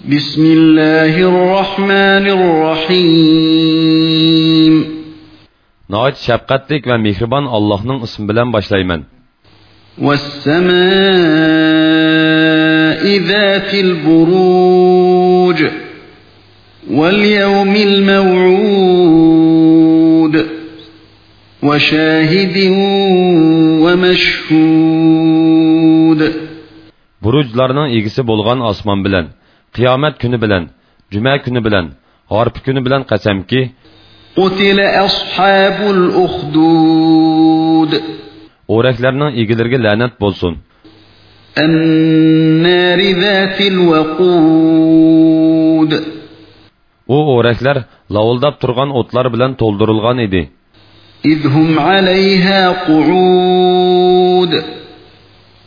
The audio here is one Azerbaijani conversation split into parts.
Bismillahirrahmanirrahim. Nəhayət şəfqətlik və mehriban Allahın ismi ilə başlayıram. Was-samaa'i zatil buruj wal-yawmil maw'ud wa shahidin wa mashhud. Burucların egisi bolğan asman bilan qiyomat kuni bilan juma kuni bilan g'orbi kuni bilan qasamki o'raklarning egalariga la'nat bo'lsin u o'raklar lovuldab turgan o'tlar bilan to'ldirilgan edi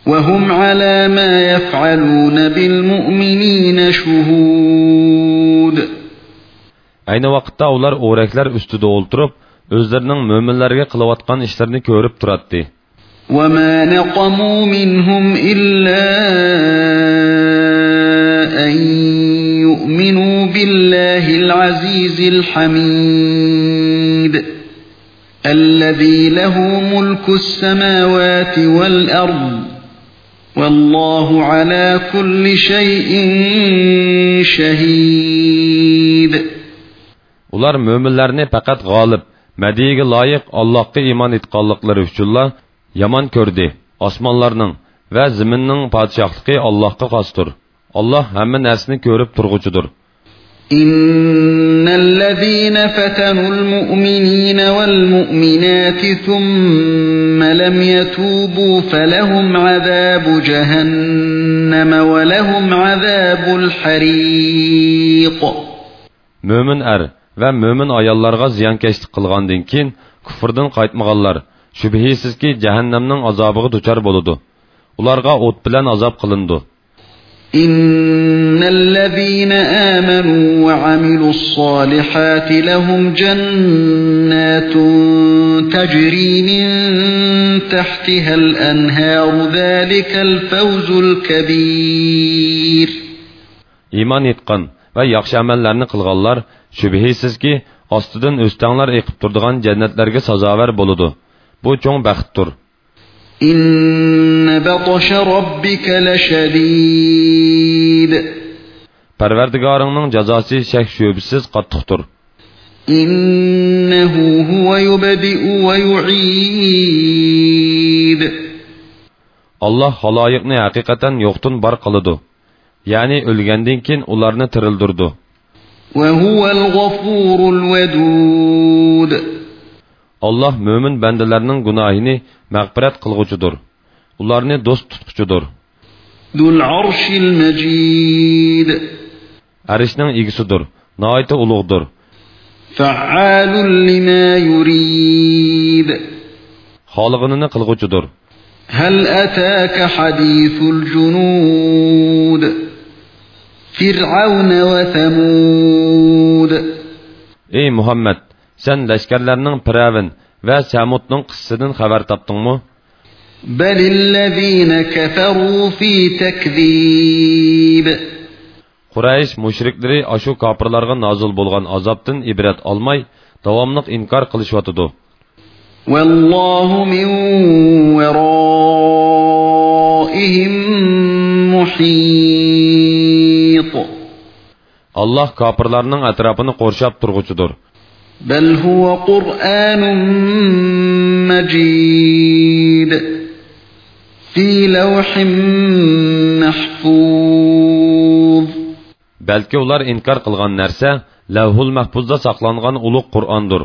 وهم على ما يفعلون بالمؤمنين شهود Ayni vaqtda ular o'raklar ustida o'ltirib, o'zlarining mo'minlarga qilayotgan ishlarini ko'rib turadi. وما نقموا منهم إلا أن يؤمنوا بالله العزيز الحميد الذي له ملك السماوات والأرض Vallahu ala kulli şeyin şehid. Ular möminlərni faqat qalib, mədiyiga layiq Allahqa iman etqanlıqları üçünla yaman gördü. Osmanlarning va zaminning podshohligi Allohga xosdir. Alloh hamma narsani ko'rib turg'uchidir. إن الذين فتنوا المؤمنين والمؤمنات ثم لم يتوبوا فلهم عذاب جهنم ولهم عذاب الحريق Mo'min er va mo'min ayollarga ziyonkashlik qilgandan keyin kufrdan qaytmaganlar shubhisizki jahannamning azobiga duchor bo'ladi. Ularga o't bilan azob qilindi. إن الذين آمنوا وعملوا الصالحات لهم جنات تجري من تحتها الأنهار ذلك الفوز الكبير iymon etgan va yaxshi amallarni qilganlar shubhisizki ostidan o'stanglar eqib turadigan jannatlarga sazovar bo'ladi bu cho'ng İnne batşa rabbike leşedid. Parvardigarının cezası şək şübhəsiz qatlıqdır. İnnehu huve yubdi'u ve yu'id. Allah halayıqni həqiqətən yoxdun bar qılıdı. Yani ölgəndən kin onlarını tırıldırdı. Ve huvel gafurul vedud. Allah mömin bəndələrinin günahını məğfirət qılğucudur. Onlarını dost tutqucudur. Dul arşil mecid. Arşının igisidir. Nəhayət uluğdur. Fa'alun lima yurid. Xalığını qılğucudur. Hal ataka hadisul junud. Fir'aun ve Semud. Ey Muhammed, sen lashkarlarning piravin va samudning qissasidan xabar topdingmi بل الذين كفروا في تكذيب quraysh mushriklari ashu kofirlarga nozil bo'lgan azobdan ibrat olmay davomliq inkor qilishyotidi والله من ورائهم محيط alloh kofirlarning atrofini qo'rshab turg'uchidir بل هو قرآن مجيد في لوح محفوظ balki ular inkor qilgan narsa lavhul mahfuzda saqlangan ulug' qur'ondir